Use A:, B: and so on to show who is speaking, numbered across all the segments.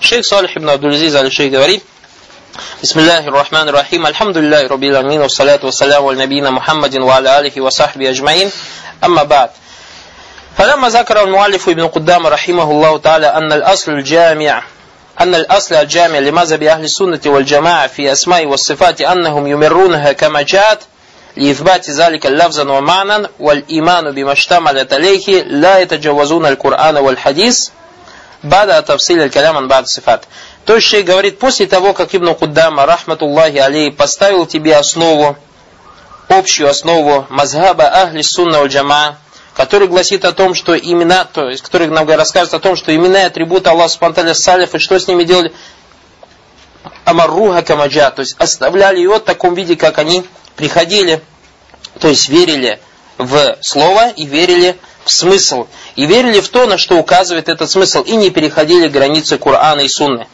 A: Шейх Салих ибн Абдулязиз аль-Шейх говорит, بسم الله الرحمن الرحيم الحمد لله رب العالمين والصلاة والسلام على نبينا محمد وعلى آله وصحبه أجمعين أما بعد فلما ذكر المؤلف ابن قدام رحمه الله تعالى أن الأصل الجامع أن الأصل الجامع لمذهب أهل السنة والجماعة في أسماء والصفات أنهم يمرونها كما جاءت لإثبات ذلك لفظا ومعنى والإيمان بما اشتملت عليه لا يتجاوزون القرآن والحديث бада тавсиля каляман бад сифат. То есть человек говорит, после того, как Ибн Куддама, рахматуллахи алей, поставил тебе основу, общую основу мазхаба ахли сунна джама, который гласит о том, что имена, то есть, который нам рассказывает о том, что имена и атрибуты Аллаха Субтитры Салиф и что с ними делали, амарруха камаджа, то есть оставляли ее в таком виде, как они приходили, то есть верили в слово и верили в смысл. И верили в то, на что указывает этот смысл, и не переходили границы Корана и Сунны.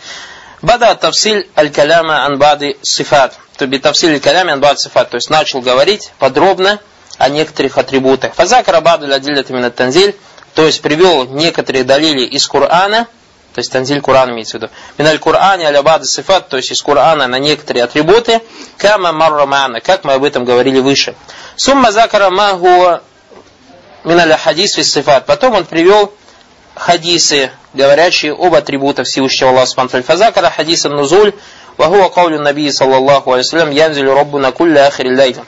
A: Бада тавсиль аль-каляма анбады сифат. То есть тавсиль аль-каляма анбады сифат. То есть начал говорить подробно о некоторых атрибутах. Фазак рабаду ладилят именно танзиль. То есть привел некоторые далили из Корана, то есть танзиль Коран имеется в виду. Миналь Коране алябады сифат, то есть из Корана на некоторые атрибуты, кама маррамана, как мы об этом говорили выше. Сумма закара маху миналя хадис вис сифат. Потом он привел хадисы, говорящие об атрибутах Всевышнего Аллаха Субхану Фазакара хадиса нузуль, вахуа каулю наби саллаллаху алейсалям, янзилю роббу на кулля ахири лайля.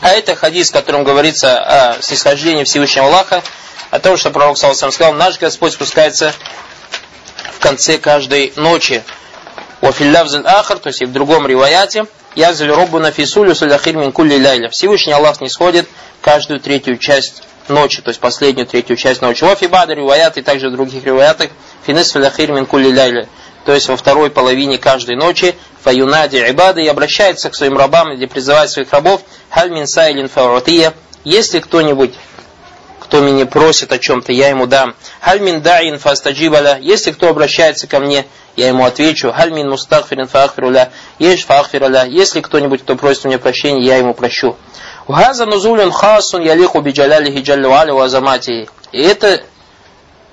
A: А это хадис, в котором говорится о снисхождении Всевышнего Аллаха, о том, что пророк Саласам сказал, наш Господь спускается в конце каждой ночи. Вафиллявзаль ахар, то есть и в другом риваяте, язаль роббу на фисулю суляхир мин лайля. Всевышний Аллах не сходит каждую третью часть ночи, то есть последнюю третью часть ночи. Вафи бада риваят и также в других риваятах финес филахир мин кулли. То есть во второй половине каждой ночи фаюнади ибады и обращается к своим рабам, где призывает своих рабов халь мин сайлин фауратия. Если кто-нибудь кто меня просит о чем-то, я ему дам. Хальмин даин фастаджибаля. Если кто обращается ко мне, я ему отвечу. Хальмин мустахфирин фаахфируля. Еш фаахфируля. Если кто-нибудь, кто просит у меня прощения, я ему прощу. Угаза нузулин хасун ялиху биджалялихи джаллю али вазамати. И это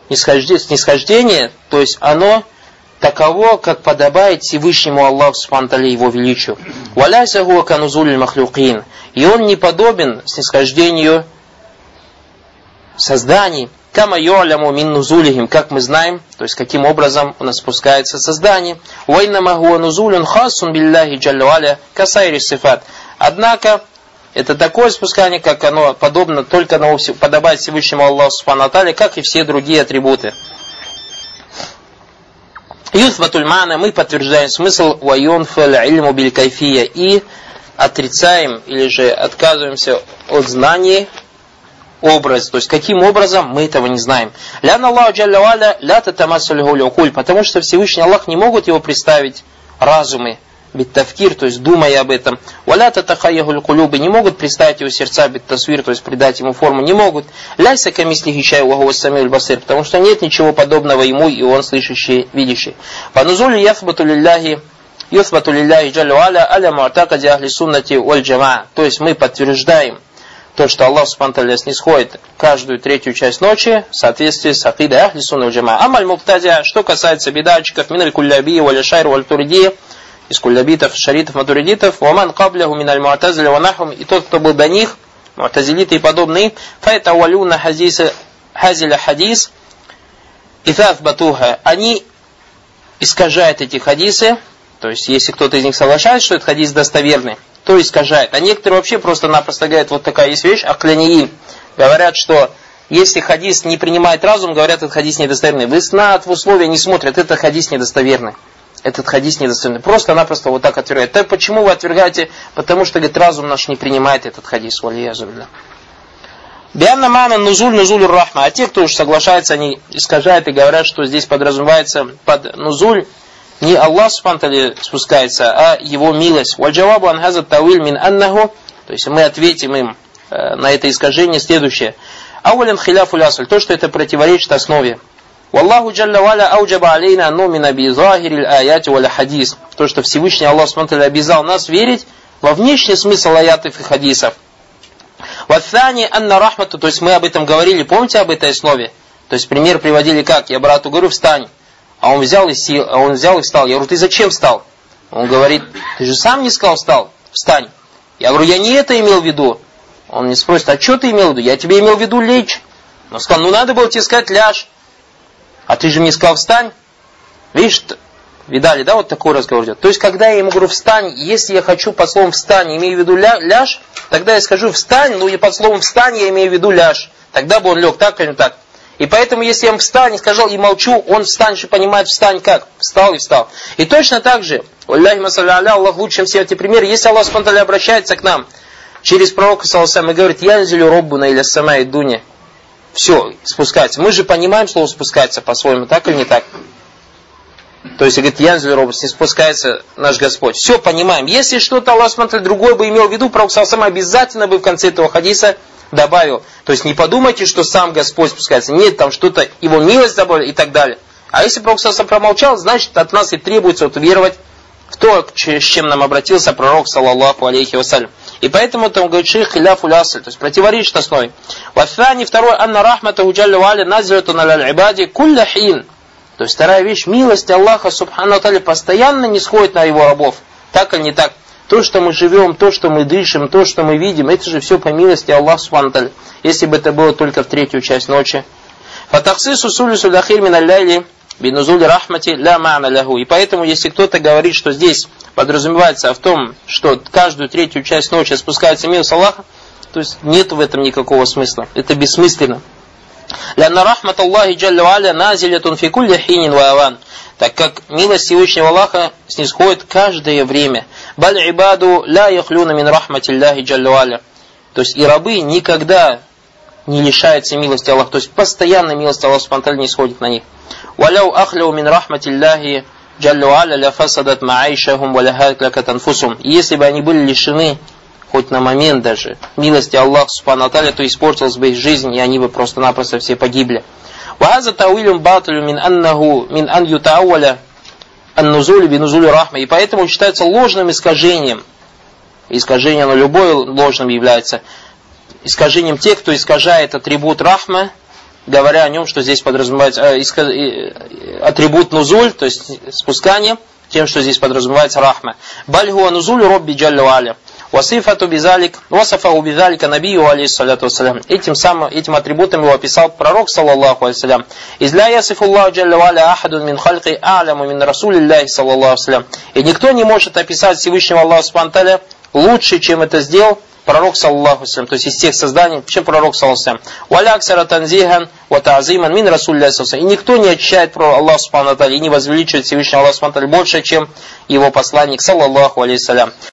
A: снисхождение, то есть оно таково, как подобает Всевышнему Аллаху Субхану его величию. Валяйся канузуль махлюкин. И он не подобен снисхождению созданий. Кама йоляму мин нузулихим, как мы знаем, то есть каким образом у нас спускается создание. Вайна магуа нузулюн хасун билляхи джаллуаля касайри сифат. Однако, это такое спускание, как оно подобно только на подобает Всевышнему Аллаху Субхану как и все другие атрибуты. Юthбатуль мана, мы подтверждаем смысл вайонфаль ильму биль кайфия и отрицаем или же отказываемся от знаний образ. То есть, каким образом, мы этого не знаем. Ляна Аллаху Джалля Валя ля татамассуль потому что Всевышний Аллах не могут его представить разумы, биттавкир, то есть думая об этом. Валя татахаяхуль кулюбы не могут представить его сердца биттасвир, то есть придать ему форму, не могут. Ляйса камисли хичай ваху самил басир, потому что нет ничего подобного ему, и он слышащий, видящий. Панузуль яхбату лилляхи Юсбату лилляхи джалю аля аля муатакади ахли суннати валь. То есть мы подтверждаем то, что Аллах Субхану снисходит каждую третью часть ночи в соответствии с акидой Ахли Сунна Джама. Амаль Муктадия, что касается бедачиков, миналь кулляби, валя шайр, валь туридия, из куллябитов, шаритов, матуридитов, ваман кабляху миналь муатазиля ванахум, и тот, кто был до них, муатазилиты и подобные, файта валюна хазиса, хазиля хадис, и батуха, они искажают эти хадисы, то есть, если кто-то из них соглашается, что этот хадис достоверный, то искажает. А некоторые вообще просто-напросто говорят, вот такая есть вещь, ахляниин. Говорят, что если хадис не принимает разум, говорят, этот хадис недостоверный. Вы снат в условия не смотрят, этот хадис недостоверный. Этот хадис недостоверный. Просто-напросто вот так отвергают. Так почему вы отвергаете? Потому что, говорит, разум наш не принимает этот хадис. Валиязубля. Бианна мана нузуль нузуль рахма. А те, кто уж соглашается, они искажают и говорят, что здесь подразумевается под нузуль не Аллах Субхану спускается, а его милость. Вальджавабу анхаза тауиль мин аннаху, то есть мы ответим им э, на это искажение следующее. Аулин хиляфу лясуль, то, что это противоречит основе. Валлаху джалля валя ауджаба алейна нумина би захирил аяти валя хадис. То, что Всевышний Аллах Субхану обязал нас верить во внешний смысл аятов и хадисов. Ватхани анна рахмату, то есть мы об этом говорили, помните об этой основе? То есть пример приводили как? Я брату говорю, встань. А он взял и сел, а он взял и встал. Я говорю, ты зачем встал? Он говорит, ты же сам не сказал встал, встань. Я говорю, я не это имел в виду. Он мне спросит, а что ты имел в виду? Я тебе имел в виду лечь. Он сказал, ну надо было тебе сказать ляжь. А ты же мне сказал встань. Видишь, видали, да, вот такой разговор идет. То есть, когда я ему говорю встань, если я хочу под словом встань, имею в виду ля, ляжь, тогда я скажу встань, ну и под словом встань я имею в виду ляжь. Тогда бы он лег так или так. И поэтому, если я ему встань, сказал и молчу, он встань же понимает встань как? Встал и встал. И точно так же, Аллах лучше, чем все эти примеры, если Аллах спонтанно обращается к нам через пророка Саласам и говорит, я нзелю роббу на иля сама и дуня. Все, спускается. Мы же понимаем слово спускается по-своему, так или не так? То есть, говорит, янзелю роббу, не спускается наш Господь. Все понимаем. Если что-то Аллах смотрит другой бы имел в виду, пророк Саласам обязательно бы в конце этого хадиса добавил. То есть не подумайте, что сам Господь спускается. Нет, там что-то, его милость добавили и так далее. А если Пророк Сасам промолчал, значит от нас и требуется вот веровать в то, с чем нам обратился пророк, саллаллаху алейхи вассалям. И поэтому там говорит шейх лясль, то есть противоречит основе. Вафани второй, анна рахмата уджалля валя назилату на ибади кулля хин. То есть вторая вещь, милость Аллаха субхану постоянно не сходит на его рабов. Так или не так? То, что мы живем, то, что мы дышим, то, что мы видим, это же все по милости Аллаха Субхану Если бы это было только в третью часть ночи. Фатахсису сулису дахир мин алляйли бинузули рахмати ля ма'на лягу. И поэтому, если кто-то говорит, что здесь подразумевается в том, что каждую третью часть ночи спускается милость Аллаха, то есть нет в этом никакого смысла. Это бессмысленно. Лянна рахмат Аллахи джалля валя назилятун фи хинин ва так как милость Всевышнего Аллаха снисходит каждое время. Баль ибаду ля яхлюна мин рахматилляхи джаллюаля. То есть и рабы никогда не лишаются милости Аллаха. То есть постоянно милость Аллаха спонтанно не сходит на них. Валяу ахляу мин рахматилляхи джаллюаля ля фасадат маайшахум валя танфусум. Если бы они были лишены хоть на момент даже милости Аллаха Субхану то испортилась бы их жизнь, и они бы просто-напросто все погибли. وهذا تأويل باطل من أنه من أن يتأول النزول بنزول رحمة. И поэтому считается ложным искажением. Искажение, но любое ложным является искажением тех, кто искажает атрибут рахма, говоря о нем, что здесь подразумевается э, э, атрибут нузуль, то есть спускание, тем, что здесь подразумевается рахма. Бальгуа нузуль робби джалля аля. Васифату бизалик, васафаху бизалика набию алейхиссалату вассалям. Этим самым, этим атрибутом его описал пророк, саллаллаху алейхиссалям. Изля ясифуллаху джалля валя ахадун мин халки а'ляму мин расулиллахи саллаллаху алейхиссалям. И никто не может описать Всевышнего Аллаха Субтитры лучше, чем это сделал пророк, саллаллаху алейхи то есть из тех созданий, чем пророк, саллаллаху алейхи Валя аксара танзихан ва та'зиман мин расулля И никто не очищает про Аллах субхану и не возвеличивает Всевышнего Аллаха субхану больше, чем его посланник, саллаллаху алейхи